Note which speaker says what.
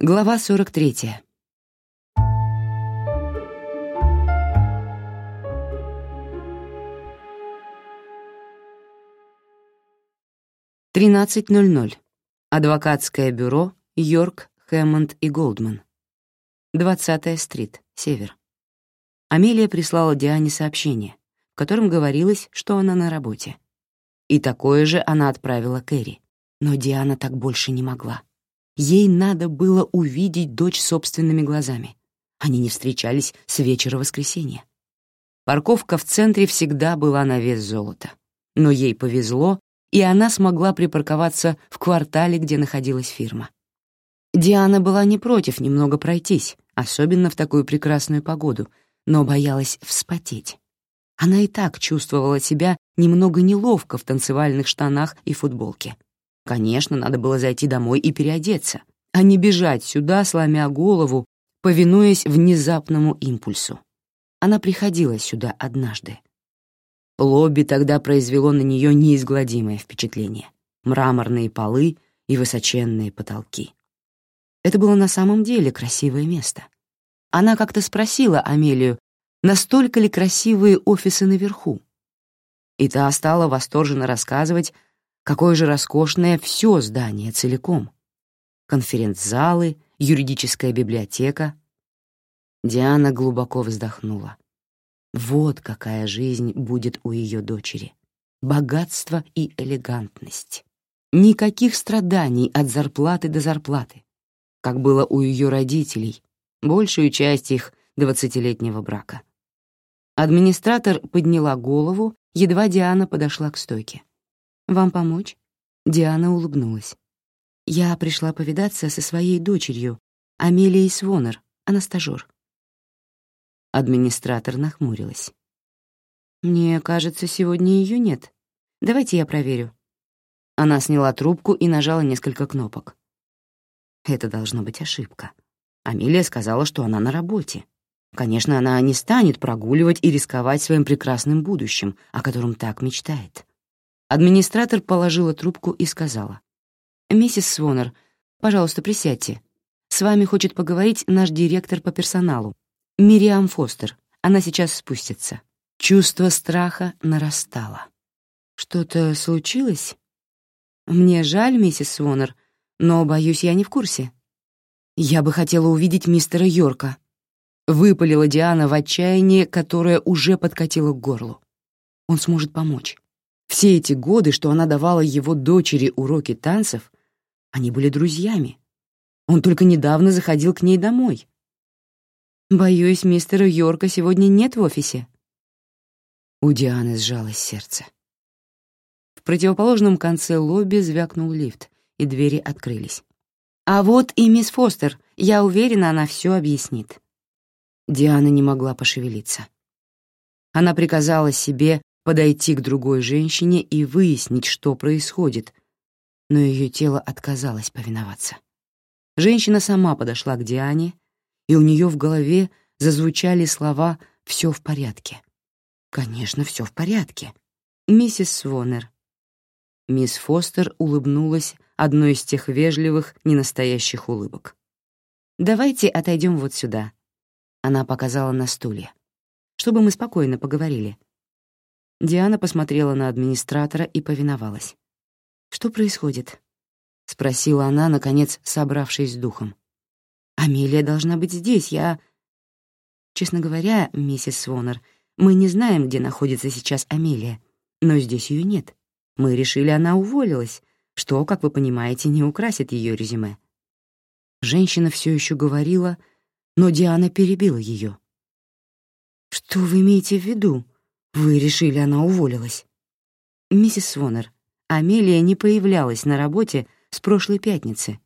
Speaker 1: Глава 43. Тринадцать ноль ноль. Адвокатское бюро Йорк, Хэммонд и Голдман. Двадцатая стрит, Север. Амелия прислала Диане сообщение, в котором говорилось, что она на работе. И такое же она отправила Кэрри. Но Диана так больше не могла. Ей надо было увидеть дочь собственными глазами. Они не встречались с вечера воскресенья. Парковка в центре всегда была на вес золота. Но ей повезло, и она смогла припарковаться в квартале, где находилась фирма. Диана была не против немного пройтись, особенно в такую прекрасную погоду, но боялась вспотеть. Она и так чувствовала себя немного неловко в танцевальных штанах и футболке. Конечно, надо было зайти домой и переодеться, а не бежать сюда, сломя голову, повинуясь внезапному импульсу. Она приходила сюда однажды. Лобби тогда произвело на нее неизгладимое впечатление. Мраморные полы и высоченные потолки. Это было на самом деле красивое место. Она как-то спросила Амелию, настолько ли красивые офисы наверху. И та стала восторженно рассказывать Какое же роскошное все здание целиком. Конференц-залы, юридическая библиотека. Диана глубоко вздохнула. Вот какая жизнь будет у ее дочери. Богатство и элегантность. Никаких страданий от зарплаты до зарплаты, как было у ее родителей, большую часть их двадцатилетнего брака. Администратор подняла голову, едва Диана подошла к стойке. «Вам помочь?» Диана улыбнулась. «Я пришла повидаться со своей дочерью, Амелией Свонер, она стажёр». Администратор нахмурилась. «Мне кажется, сегодня ее нет. Давайте я проверю». Она сняла трубку и нажала несколько кнопок. Это должна быть ошибка. Амелия сказала, что она на работе. Конечно, она не станет прогуливать и рисковать своим прекрасным будущим, о котором так мечтает. Администратор положила трубку и сказала. «Миссис Свонер, пожалуйста, присядьте. С вами хочет поговорить наш директор по персоналу, Мириам Фостер. Она сейчас спустится». Чувство страха нарастало. «Что-то случилось?» «Мне жаль, миссис Свонер, но, боюсь, я не в курсе». «Я бы хотела увидеть мистера Йорка», — выпалила Диана в отчаянии, которое уже подкатило к горлу. «Он сможет помочь. Все эти годы, что она давала его дочери уроки танцев, они были друзьями. Он только недавно заходил к ней домой. «Боюсь, мистера Йорка сегодня нет в офисе». У Дианы сжалось сердце. В противоположном конце лобби звякнул лифт, и двери открылись. «А вот и мисс Фостер. Я уверена, она все объяснит». Диана не могла пошевелиться. Она приказала себе подойти к другой женщине и выяснить, что происходит, но ее тело отказалось повиноваться. Женщина сама подошла к Диане, и у нее в голове зазвучали слова «все в порядке». «Конечно, все в порядке. Миссис Свонер». Мисс Фостер улыбнулась одной из тех вежливых, ненастоящих улыбок. «Давайте отойдем вот сюда». Она показала на стуле. «Чтобы мы спокойно поговорили. Диана посмотрела на администратора и повиновалась. «Что происходит?» — спросила она, наконец, собравшись с духом. «Амелия должна быть здесь, я...» «Честно говоря, миссис Свонер, мы не знаем, где находится сейчас Амелия, но здесь ее нет. Мы решили, она уволилась, что, как вы понимаете, не украсит ее резюме». Женщина все еще говорила, но Диана перебила ее. «Что вы имеете в виду?» Вы решили, она уволилась? Миссис Свонер, Амелия не появлялась на работе с прошлой пятницы.